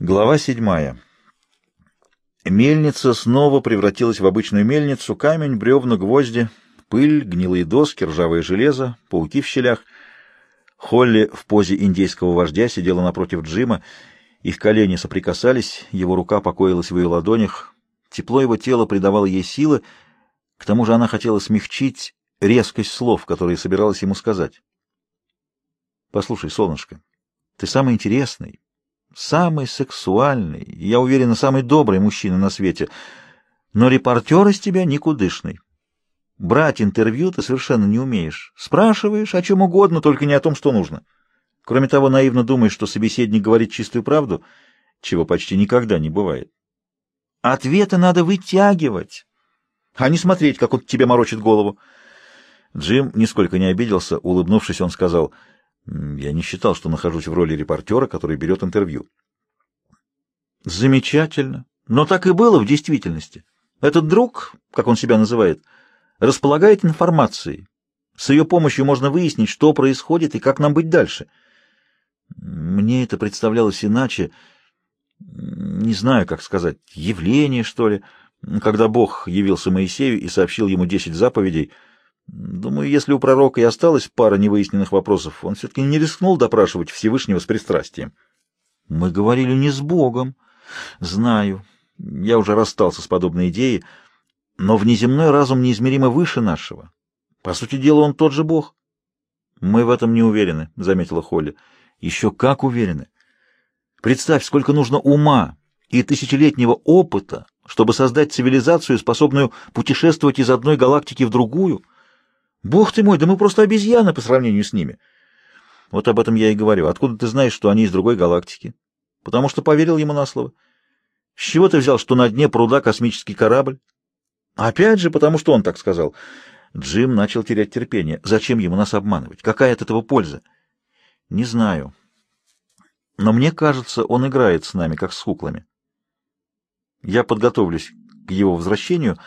Глава седьмая. Мельница снова превратилась в обычную мельницу. Камень, бревна, гвозди, пыль, гнилые доски, ржавое железо, пауки в щелях. Холли в позе индейского вождя сидела напротив Джима. Их колени соприкасались, его рука покоилась в ее ладонях. Тепло его тела придавало ей силы. К тому же она хотела смягчить резкость слов, которые собиралась ему сказать. «Послушай, солнышко, ты самый интересный, самый сексуальный, я уверена, самый добрый мужчина на свете, но репортер из тебя никудышный. Брать интервью ты совершенно не умеешь. Спрашиваешь о чем угодно, только не о том, что нужно. Кроме того, наивно думаешь, что собеседник говорит чистую правду, чего почти никогда не бывает. Ответы надо вытягивать, а не смотреть, как он тебе морочит голову. Джим нисколько не обиделся. Улыбнувшись, он сказал — я не считал, что нахожусь в роли репортера, который берет интервью. Замечательно. Но так и было в действительности. Этот друг, как он себя называет, располагает информацией. С ее помощью можно выяснить, что происходит и как нам быть дальше. Мне это представлялось иначе, не знаю, как сказать, явление, что ли, когда Бог явился Моисею и сообщил ему десять заповедей — Думаю, если у пророка и осталась пара невыясненных вопросов, он все-таки не рискнул допрашивать Всевышнего с пристрастием. Мы говорили не с Богом. Знаю. Я уже расстался с подобной идеей. Но внеземной разум неизмеримо выше нашего. По сути дела, он тот же Бог. Мы в этом не уверены, — заметила Холли. Еще как уверены. Представь, сколько нужно ума и тысячелетнего опыта, чтобы создать цивилизацию, способную путешествовать из одной галактики в другую — Бог ты мой, да мы просто обезьяны по сравнению с ними. Вот об этом я и говорю. Откуда ты знаешь, что они из другой галактики? Потому что поверил ему на слово. С чего ты взял, что на дне пруда космический корабль? Опять же, потому что он так сказал. Джим начал терять терпение. Зачем ему нас обманывать? Какая от этого польза? Не знаю. Но мне кажется, он играет с нами, как с куклами. Я подготовлюсь к его возвращению,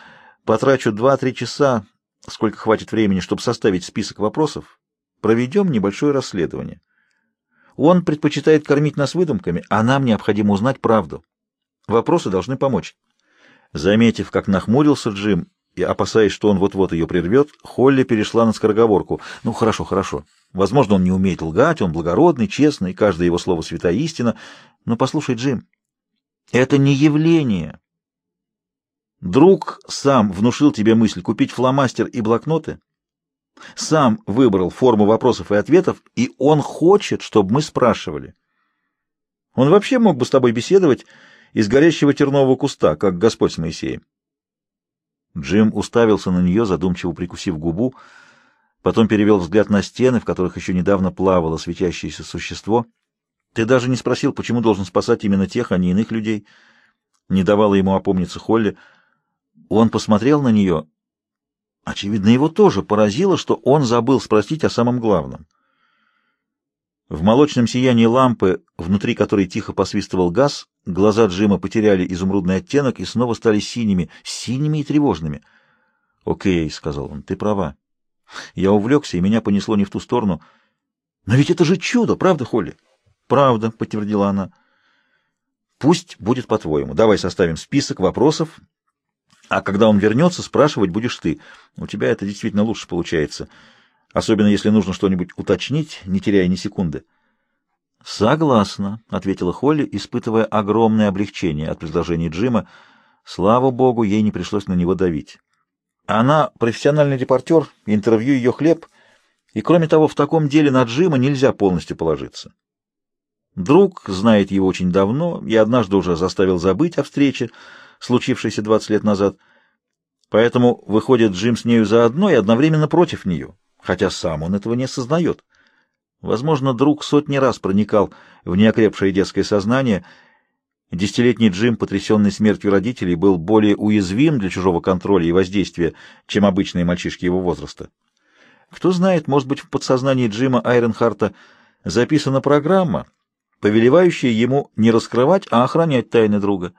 потрачу два-три часа, сколько хватит времени, чтобы составить список вопросов, проведем небольшое расследование. Он предпочитает кормить нас выдумками, а нам необходимо узнать правду. Вопросы должны помочь. Заметив, как нахмурился Джим, и опасаясь, что он вот-вот ее прервет, Холли перешла на скороговорку. «Ну, хорошо, хорошо. Возможно, он не умеет лгать, он благородный, честный, каждое его слово святая истина. Но послушай, Джим, это не явление, Друг сам внушил тебе мысль купить фломастер и блокноты, сам выбрал форму вопросов и ответов, и он хочет, чтобы мы спрашивали. Он вообще мог бы с тобой беседовать из горящего тернового куста, как Господь с Моисеем. Джим уставился на нее, задумчиво прикусив губу, потом перевел взгляд на стены, в которых еще недавно плавало светящееся существо. Ты даже не спросил, почему должен спасать именно тех, а не иных людей. Не давала ему опомниться Холли — он посмотрел на нее. Очевидно, его тоже поразило, что он забыл спросить о самом главном. В молочном сиянии лампы, внутри которой тихо посвистывал газ, глаза Джима потеряли изумрудный оттенок и снова стали синими, синими и тревожными. «Окей», — сказал он, — «ты права. Я увлекся, и меня понесло не в ту сторону. Но ведь это же чудо, правда, Холли?» «Правда», — подтвердила она. «Пусть будет по-твоему. Давай составим список вопросов а когда он вернется, спрашивать будешь ты. У тебя это действительно лучше получается. Особенно, если нужно что-нибудь уточнить, не теряя ни секунды. «Согласна», — ответила Холли, испытывая огромное облегчение от предложения Джима. Слава богу, ей не пришлось на него давить. Она профессиональный репортер, интервью ее хлеб, и, кроме того, в таком деле на Джима нельзя полностью положиться. Друг знает его очень давно и однажды уже заставил забыть о встрече, случившейся 20 лет назад. Поэтому выходит Джим с нею заодно и одновременно против нее, хотя сам он этого не осознает. Возможно, друг сотни раз проникал в неокрепшее детское сознание. Десятилетний Джим, потрясенный смертью родителей, был более уязвим для чужого контроля и воздействия, чем обычные мальчишки его возраста. Кто знает, может быть, в подсознании Джима Айренхарта записана программа, повелевающая ему не раскрывать, а охранять тайны друга.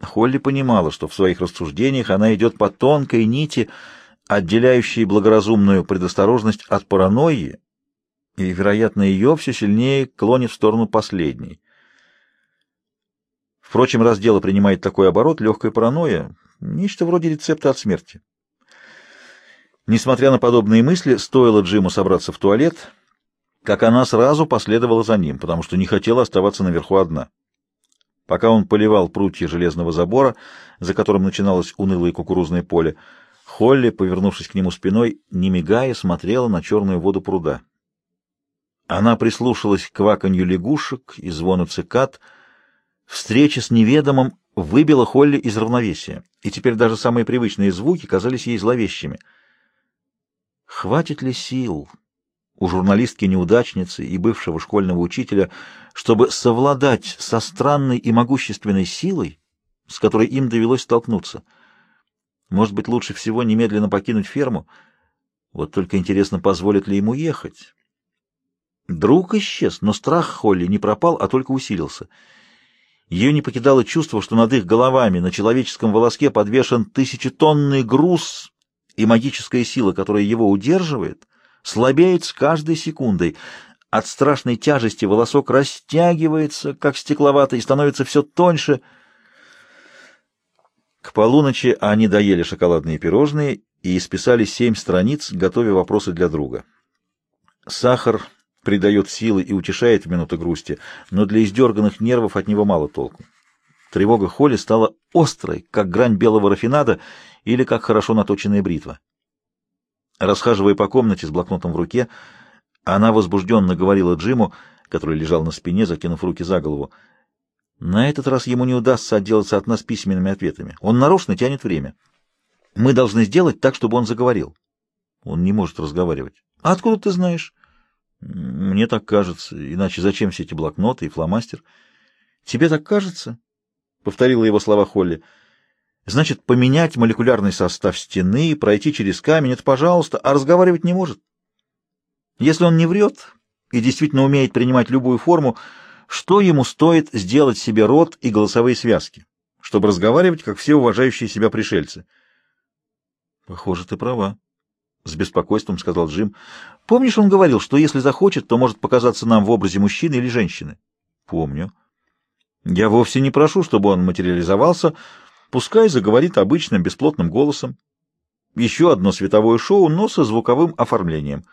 Холли понимала, что в своих рассуждениях она идет по тонкой нити, отделяющей благоразумную предосторожность от паранойи, и, вероятно, ее все сильнее клонит в сторону последней. Впрочем, раз дело принимает такой оборот, легкая паранойя — нечто вроде рецепта от смерти. Несмотря на подобные мысли, стоило Джиму собраться в туалет, как она сразу последовала за ним, потому что не хотела оставаться наверху одна. Пока он поливал прутья железного забора, за которым начиналось унылое кукурузное поле, Холли, повернувшись к нему спиной, не мигая, смотрела на черную воду пруда. Она прислушалась к кваканью лягушек и звону цикад. Встреча с неведомым выбила Холли из равновесия, и теперь даже самые привычные звуки казались ей зловещими. Хватит ли сил у журналистки-неудачницы и бывшего школьного учителя, чтобы совладать со странной и могущественной силой, с которой им довелось столкнуться? Может быть, лучше всего немедленно покинуть ферму? Вот только интересно, позволит ли ему ехать? Друг исчез, но страх Холли не пропал, а только усилился. Ее не покидало чувство, что над их головами на человеческом волоске подвешен тысячетонный груз, и магическая сила, которая его удерживает, слабеет с каждой секундой. От страшной тяжести волосок растягивается, как стекловатый, и становится все тоньше. К полуночи они доели шоколадные пирожные и исписали семь страниц, готовя вопросы для друга. Сахар придает силы и утешает в минуты грусти, но для издерганных нервов от него мало толку. Тревога Холли стала острой, как грань белого рафинада или как хорошо наточенная бритва. Расхаживая по комнате с блокнотом в руке, она возбужденно говорила Джиму, который лежал на спине, закинув руки за голову. На этот раз ему не удастся отделаться от нас письменными ответами. Он нарочно тянет время. Мы должны сделать так, чтобы он заговорил. Он не может разговаривать. А откуда ты знаешь? Мне так кажется. Иначе зачем все эти блокноты и фломастер? Тебе так кажется? Повторила его слова Холли. Значит, поменять молекулярный состав стены, пройти через камень — это пожалуйста, а разговаривать не может. Если он не врет и действительно умеет принимать любую форму, что ему стоит сделать себе рот и голосовые связки, чтобы разговаривать, как все уважающие себя пришельцы? Похоже, ты права. — с беспокойством сказал Джим. — Помнишь, он говорил, что если захочет, то может показаться нам в образе мужчины или женщины? — Помню. — Я вовсе не прошу, чтобы он материализовался. Пускай заговорит обычным бесплотным голосом. Еще одно световое шоу, но со звуковым оформлением.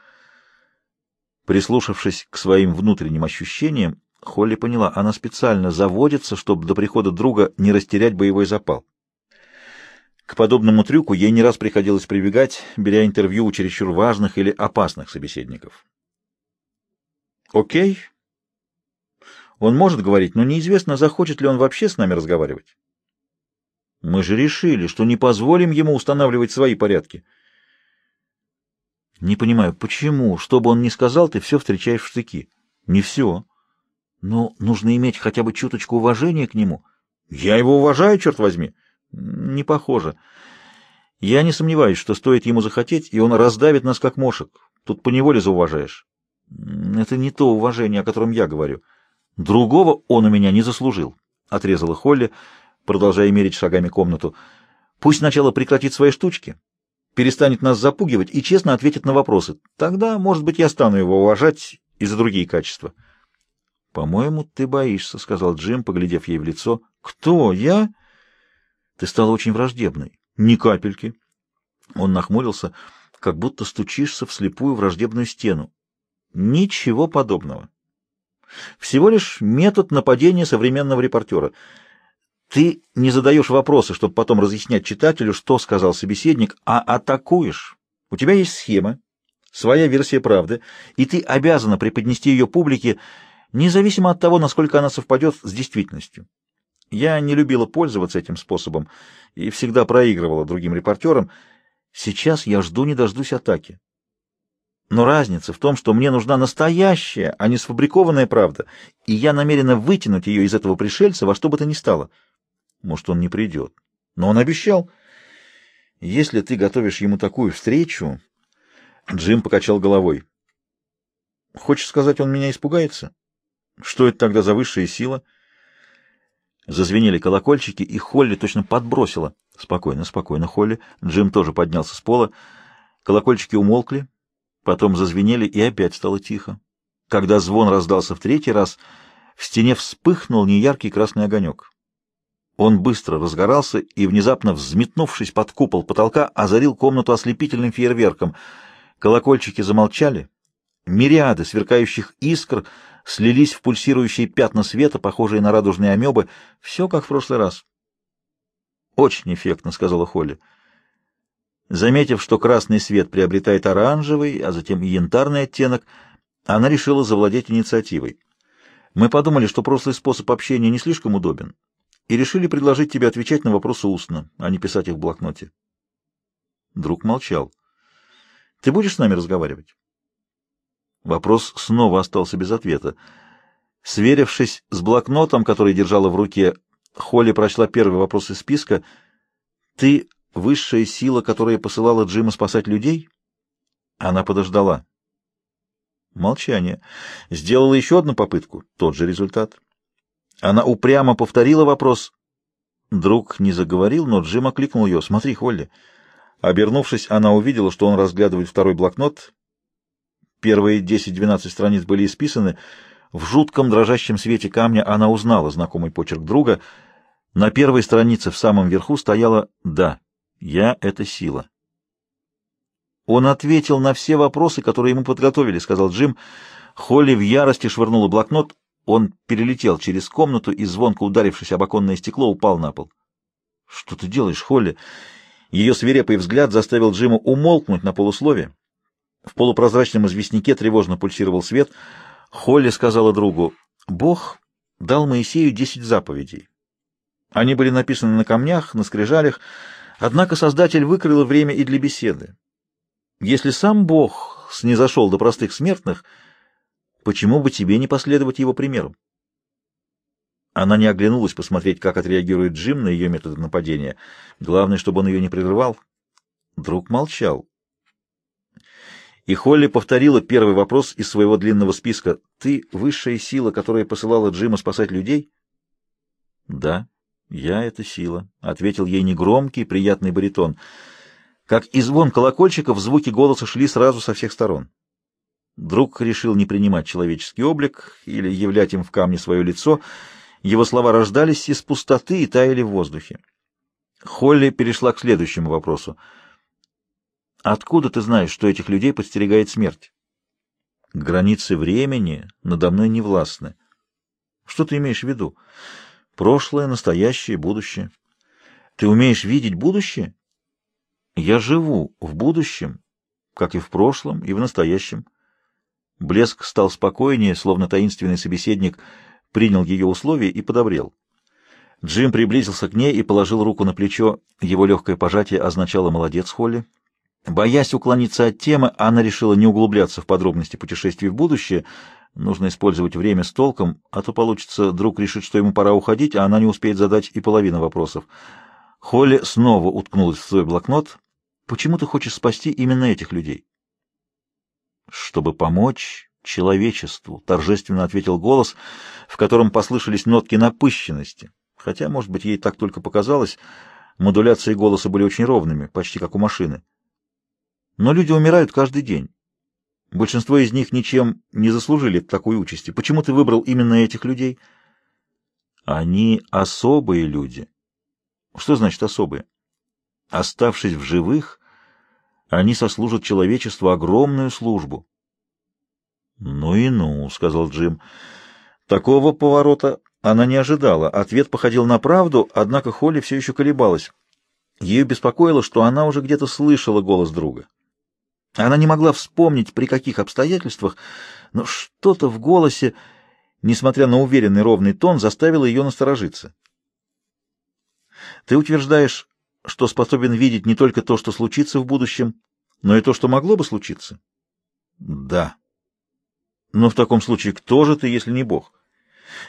Прислушавшись к своим внутренним ощущениям, Холли поняла, она специально заводится, чтобы до прихода друга не растерять боевой запал. К подобному трюку ей не раз приходилось прибегать, беря интервью у чересчур важных или опасных собеседников. «Окей. Он может говорить, но неизвестно, захочет ли он вообще с нами разговаривать. Мы же решили, что не позволим ему устанавливать свои порядки». «Не понимаю, почему? Что бы он ни сказал, ты все встречаешь в штыки». «Не все. Но нужно иметь хотя бы чуточку уважения к нему». «Я его уважаю, черт возьми». Не похоже. Я не сомневаюсь, что стоит ему захотеть, и он раздавит нас как мошек. Тут поневоле зауважаешь. Это не то уважение, о котором я говорю. Другого он у меня не заслужил, — отрезала Холли, продолжая мерить шагами комнату. Пусть сначала прекратит свои штучки, перестанет нас запугивать и честно ответит на вопросы. Тогда, может быть, я стану его уважать и за другие качества. — По-моему, ты боишься, — сказал Джим, поглядев ей в лицо. — Кто? Я? — ты стала очень враждебной. Ни капельки. Он нахмурился, как будто стучишься в слепую враждебную стену. Ничего подобного. Всего лишь метод нападения современного репортера. Ты не задаешь вопросы, чтобы потом разъяснять читателю, что сказал собеседник, а атакуешь. У тебя есть схема, своя версия правды, и ты обязана преподнести ее публике, независимо от того, насколько она совпадет с действительностью. Я не любила пользоваться этим способом и всегда проигрывала другим репортерам. Сейчас я жду не дождусь атаки. Но разница в том, что мне нужна настоящая, а не сфабрикованная правда, и я намерена вытянуть ее из этого пришельца во что бы то ни стало. Может, он не придет. Но он обещал. Если ты готовишь ему такую встречу... Джим покачал головой. Хочешь сказать, он меня испугается? Что это тогда за высшая сила? — Зазвенели колокольчики, и Холли точно подбросила. Спокойно, спокойно, Холли. Джим тоже поднялся с пола. Колокольчики умолкли, потом зазвенели, и опять стало тихо. Когда звон раздался в третий раз, в стене вспыхнул неяркий красный огонек. Он быстро разгорался и, внезапно взметнувшись под купол потолка, озарил комнату ослепительным фейерверком. Колокольчики замолчали. Мириады сверкающих искр слились в пульсирующие пятна света, похожие на радужные амебы. Все как в прошлый раз. «Очень эффектно», — сказала Холли. Заметив, что красный свет приобретает оранжевый, а затем янтарный оттенок, она решила завладеть инициативой. «Мы подумали, что прошлый способ общения не слишком удобен, и решили предложить тебе отвечать на вопросы устно, а не писать их в блокноте. Друг молчал. «Ты будешь с нами разговаривать?» Вопрос снова остался без ответа. Сверившись с блокнотом, который держала в руке, Холли прочла первый вопрос из списка. «Ты — высшая сила, которая посылала Джима спасать людей?» Она подождала. Молчание. Сделала еще одну попытку. Тот же результат. Она упрямо повторила вопрос. Друг не заговорил, но Джим окликнул ее. «Смотри, Холли». Обернувшись, она увидела, что он разглядывает второй блокнот. Первые 10-12 страниц были исписаны. В жутком дрожащем свете камня она узнала знакомый почерк друга. На первой странице в самом верху стояло «Да, я — это сила». «Он ответил на все вопросы, которые ему подготовили», — сказал Джим. Холли в ярости швырнула блокнот. Он перелетел через комнату и, звонко ударившись об оконное стекло, упал на пол. — Что ты делаешь, Холли? Ее свирепый взгляд заставил Джима умолкнуть на полуслове. В полупрозрачном известняке тревожно пульсировал свет. Холли сказала другу, «Бог дал Моисею десять заповедей. Они были написаны на камнях, на скрижалях, однако Создатель выкрыл время и для беседы. Если сам Бог снизошел до простых смертных — Почему бы тебе не последовать его примеру? Она не оглянулась посмотреть, как отреагирует Джим на ее методы нападения. Главное, чтобы он ее не прерывал. Друг молчал. И Холли повторила первый вопрос из своего длинного списка. «Ты высшая сила, которая посылала Джима спасать людей?» «Да, я — это сила», — ответил ей негромкий, приятный баритон. Как и звон колокольчиков, звуки голоса шли сразу со всех сторон. Друг решил не принимать человеческий облик или являть им в камне свое лицо. Его слова рождались из пустоты и таяли в воздухе. Холли перешла к следующему вопросу. «Откуда ты знаешь, что этих людей подстерегает смерть?» «Границы времени надо мной не властны». «Что ты имеешь в виду?» «Прошлое, настоящее, будущее». «Ты умеешь видеть будущее?» «Я живу в будущем, как и в прошлом, и в настоящем». Блеск стал спокойнее, словно таинственный собеседник принял ее условия и подобрел. Джим приблизился к ней и положил руку на плечо. Его легкое пожатие означало «молодец, Холли». Боясь уклониться от темы, она решила не углубляться в подробности путешествий в будущее. Нужно использовать время с толком, а то получится, друг решит, что ему пора уходить, а она не успеет задать и половину вопросов. Холли снова уткнулась в свой блокнот. «Почему ты хочешь спасти именно этих людей?» Чтобы помочь человечеству, торжественно ответил голос, в котором послышались нотки напыщенности. Хотя, может быть, ей так только показалось, модуляции голоса были очень ровными, почти как у машины. Но люди умирают каждый день. Большинство из них ничем не заслужили такой участи. Почему ты выбрал именно этих людей? Они особые люди. Что значит особые? Оставшись в живых, они сослужат человечеству огромную службу. — Ну и ну, — сказал Джим. Такого поворота она не ожидала. Ответ походил на правду, однако Холли все еще колебалась. Ее беспокоило, что она уже где-то слышала голос друга. Она не могла вспомнить, при каких обстоятельствах, но что-то в голосе, несмотря на уверенный ровный тон, заставило ее насторожиться. «Ты утверждаешь, что способен видеть не только то, что случится в будущем, но и то, что могло бы случиться? Да. Но в таком случае кто же ты, если не Бог?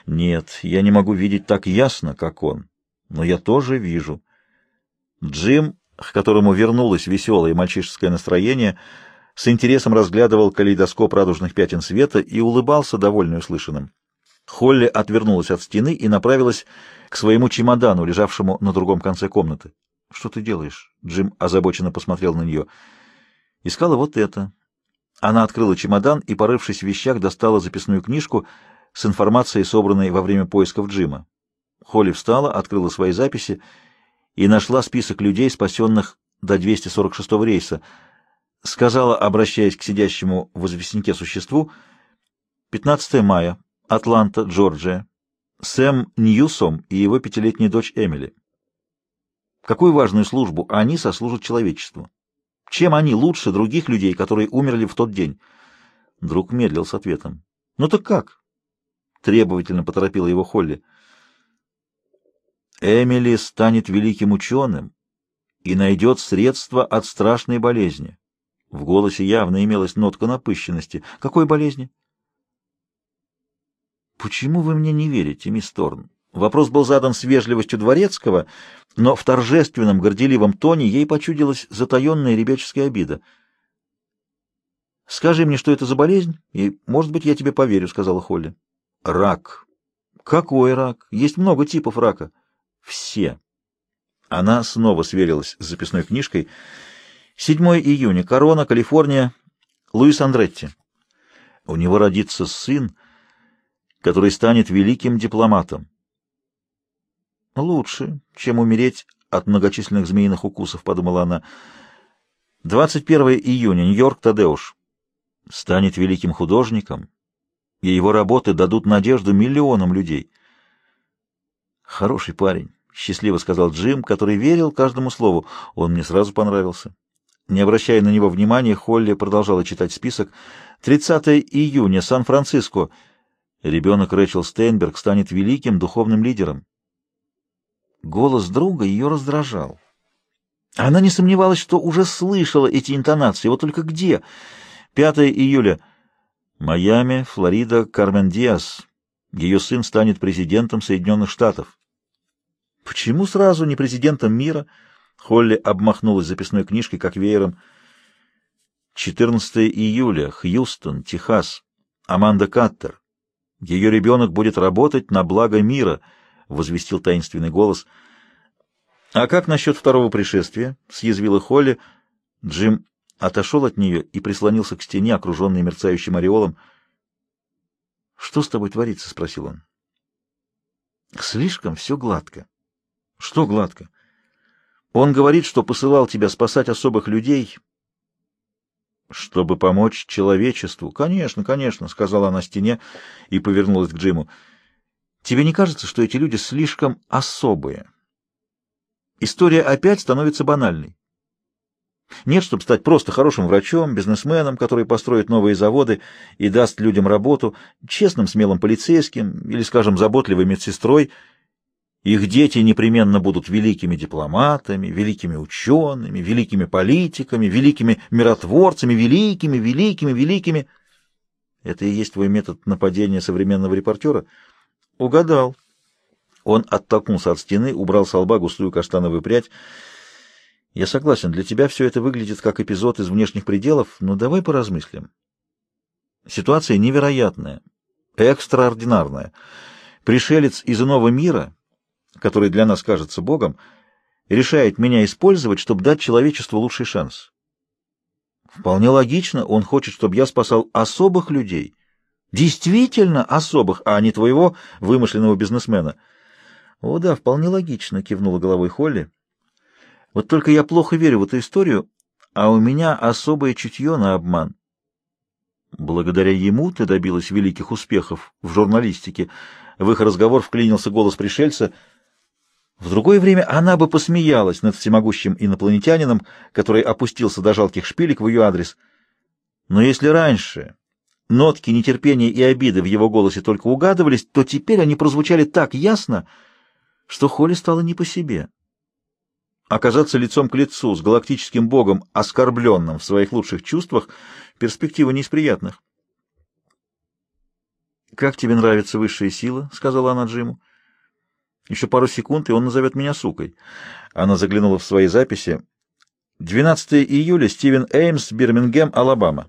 Нет, я не могу видеть так ясно, как он, но я тоже вижу. Джим, к которому вернулось веселое мальчишеское настроение, с интересом разглядывал калейдоскоп радужных пятен света и улыбался, довольный услышанным. Холли отвернулась от стены и направилась к своему чемодану, лежавшему на другом конце комнаты. Что ты делаешь? Джим озабоченно посмотрел на нее. Искала вот это. Она открыла чемодан и, порывшись в вещах, достала записную книжку с информацией, собранной во время поисков Джима. Холли встала, открыла свои записи и нашла список людей, спасенных до 246 рейса. Сказала, обращаясь к сидящему в известняке существу, 15 мая, Атланта, Джорджия, Сэм Ньюсом и его пятилетняя дочь Эмили. Какую важную службу они сослужат человечеству? Чем они лучше других людей, которые умерли в тот день? Друг медлил с ответом. «Ну так как?» Требовательно поторопила его Холли. «Эмили станет великим ученым и найдет средства от страшной болезни». В голосе явно имелась нотка напыщенности. «Какой болезни?» «Почему вы мне не верите, мисс Торн?» Вопрос был задан с вежливостью дворецкого, но в торжественном, горделивом тоне ей почудилась затаенная ребяческая обида. «Скажи мне, что это за болезнь, и, может быть, я тебе поверю», — сказала Холли. «Рак». «Какой рак? Есть много типов рака». «Все». Она снова сверилась с записной книжкой. 7 июня. Корона, Калифорния. Луис Андретти. У него родится сын, который станет великим дипломатом. Лучше, чем умереть от многочисленных змеиных укусов, подумала она. 21 июня. Нью-Йорк, Тадеуш. Станет великим художником, и его работы дадут надежду миллионам людей. Хороший парень, счастливо сказал Джим, который верил каждому слову. Он мне сразу понравился. Не обращая на него внимания, Холли продолжала читать список. 30 июня, Сан-Франциско. Ребенок Рэчел Стейнберг станет великим духовным лидером. Голос друга ее раздражал. Она не сомневалась, что уже слышала эти интонации, вот только где? 5 июля. Майами, Флорида, Кармен Диас. Ее сын станет президентом Соединенных Штатов. Почему сразу не президентом мира? Холли обмахнулась записной книжкой, как веером. 14 июля. Хьюстон, Техас. Аманда Каттер. Ее ребенок будет работать на благо мира —— возвестил таинственный голос. «А как насчет второго пришествия?» — съязвила Холли. Джим отошел от нее и прислонился к стене, окруженный мерцающим ореолом. «Что с тобой творится?» — спросил он. «Слишком все гладко». «Что гладко?» «Он говорит, что посылал тебя спасать особых людей». «Чтобы помочь человечеству». «Конечно, конечно», — сказала она стене и повернулась к Джиму. Тебе не кажется, что эти люди слишком особые? История опять становится банальной. Нет, чтобы стать просто хорошим врачом, бизнесменом, который построит новые заводы и даст людям работу, честным, смелым полицейским или, скажем, заботливой медсестрой. Их дети непременно будут великими дипломатами, великими учеными, великими политиками, великими миротворцами, великими, великими, великими. Это и есть твой метод нападения современного репортера — Угадал. Он оттолкнулся от стены, убрал с лба густую каштановую прядь. Я согласен, для тебя все это выглядит как эпизод из внешних пределов, но давай поразмыслим. Ситуация невероятная, экстраординарная. Пришелец из иного мира, который для нас кажется Богом, решает меня использовать, чтобы дать человечеству лучший шанс. Вполне логично, он хочет, чтобы я спасал особых людей, Действительно особых, а не твоего вымышленного бизнесмена. О да, вполне логично, кивнула головой Холли. Вот только я плохо верю в эту историю, а у меня особое чутье на обман. Благодаря ему ты добилась великих успехов в журналистике. В их разговор вклинился голос пришельца. В другое время она бы посмеялась над всемогущим инопланетянином, который опустился до жалких шпилек в ее адрес. Но если раньше нотки нетерпения и обиды в его голосе только угадывались, то теперь они прозвучали так ясно, что Холли стало не по себе. Оказаться лицом к лицу с галактическим богом, оскорбленным в своих лучших чувствах, перспектива не из приятных. «Как тебе нравится высшая сила?» — сказала она Джиму. «Еще пару секунд, и он назовет меня сукой». Она заглянула в свои записи. «12 июля, Стивен Эймс, Бирмингем, Алабама».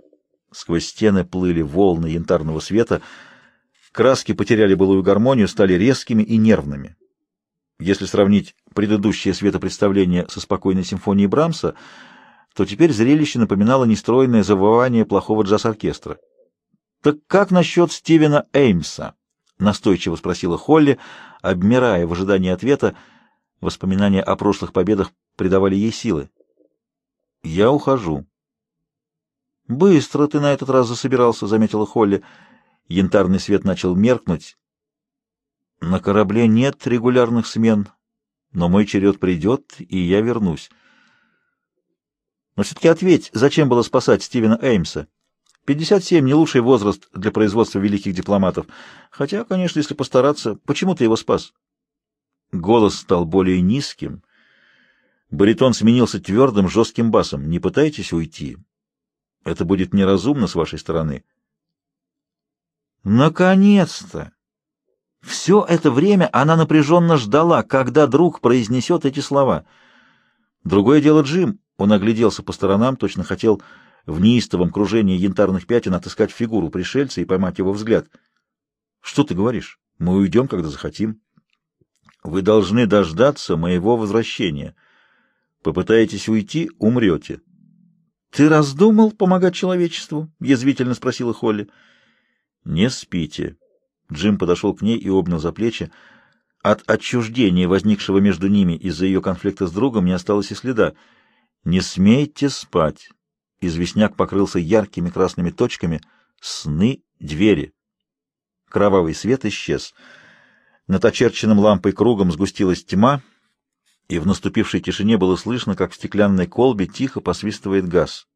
Сквозь стены плыли волны янтарного света. Краски потеряли былую гармонию, стали резкими и нервными. Если сравнить предыдущее светопредставление со спокойной симфонией Брамса, то теперь зрелище напоминало нестройное завывание плохого джаз-оркестра. Так как насчет Стивена Эймса? — настойчиво спросила Холли, обмирая в ожидании ответа. Воспоминания о прошлых победах придавали ей силы. «Я ухожу». «Быстро ты на этот раз засобирался», — заметила Холли. Янтарный свет начал меркнуть. «На корабле нет регулярных смен, но мой черед придет, и я вернусь». «Но все-таки ответь, зачем было спасать Стивена Эймса?» 57 — не лучший возраст для производства великих дипломатов. Хотя, конечно, если постараться, почему ты его спас? Голос стал более низким. Баритон сменился твердым, жестким басом. Не пытайтесь уйти. Это будет неразумно с вашей стороны. Наконец-то! Все это время она напряженно ждала, когда друг произнесет эти слова. Другое дело Джим. Он огляделся по сторонам, точно хотел в неистовом кружении янтарных пятен отыскать фигуру пришельца и поймать его взгляд. — Что ты говоришь? Мы уйдем, когда захотим. — Вы должны дождаться моего возвращения. Попытаетесь уйти — умрете. — Ты раздумал помогать человечеству? — язвительно спросила Холли. — Не спите. Джим подошел к ней и обнял за плечи. От отчуждения, возникшего между ними из-за ее конфликта с другом, не осталось и следа. «Не смейте спать. Известняк покрылся яркими красными точками. Сны двери. Кровавый свет исчез. Над очерченным лампой кругом сгустилась тьма, и в наступившей тишине было слышно, как в стеклянной колбе тихо посвистывает газ.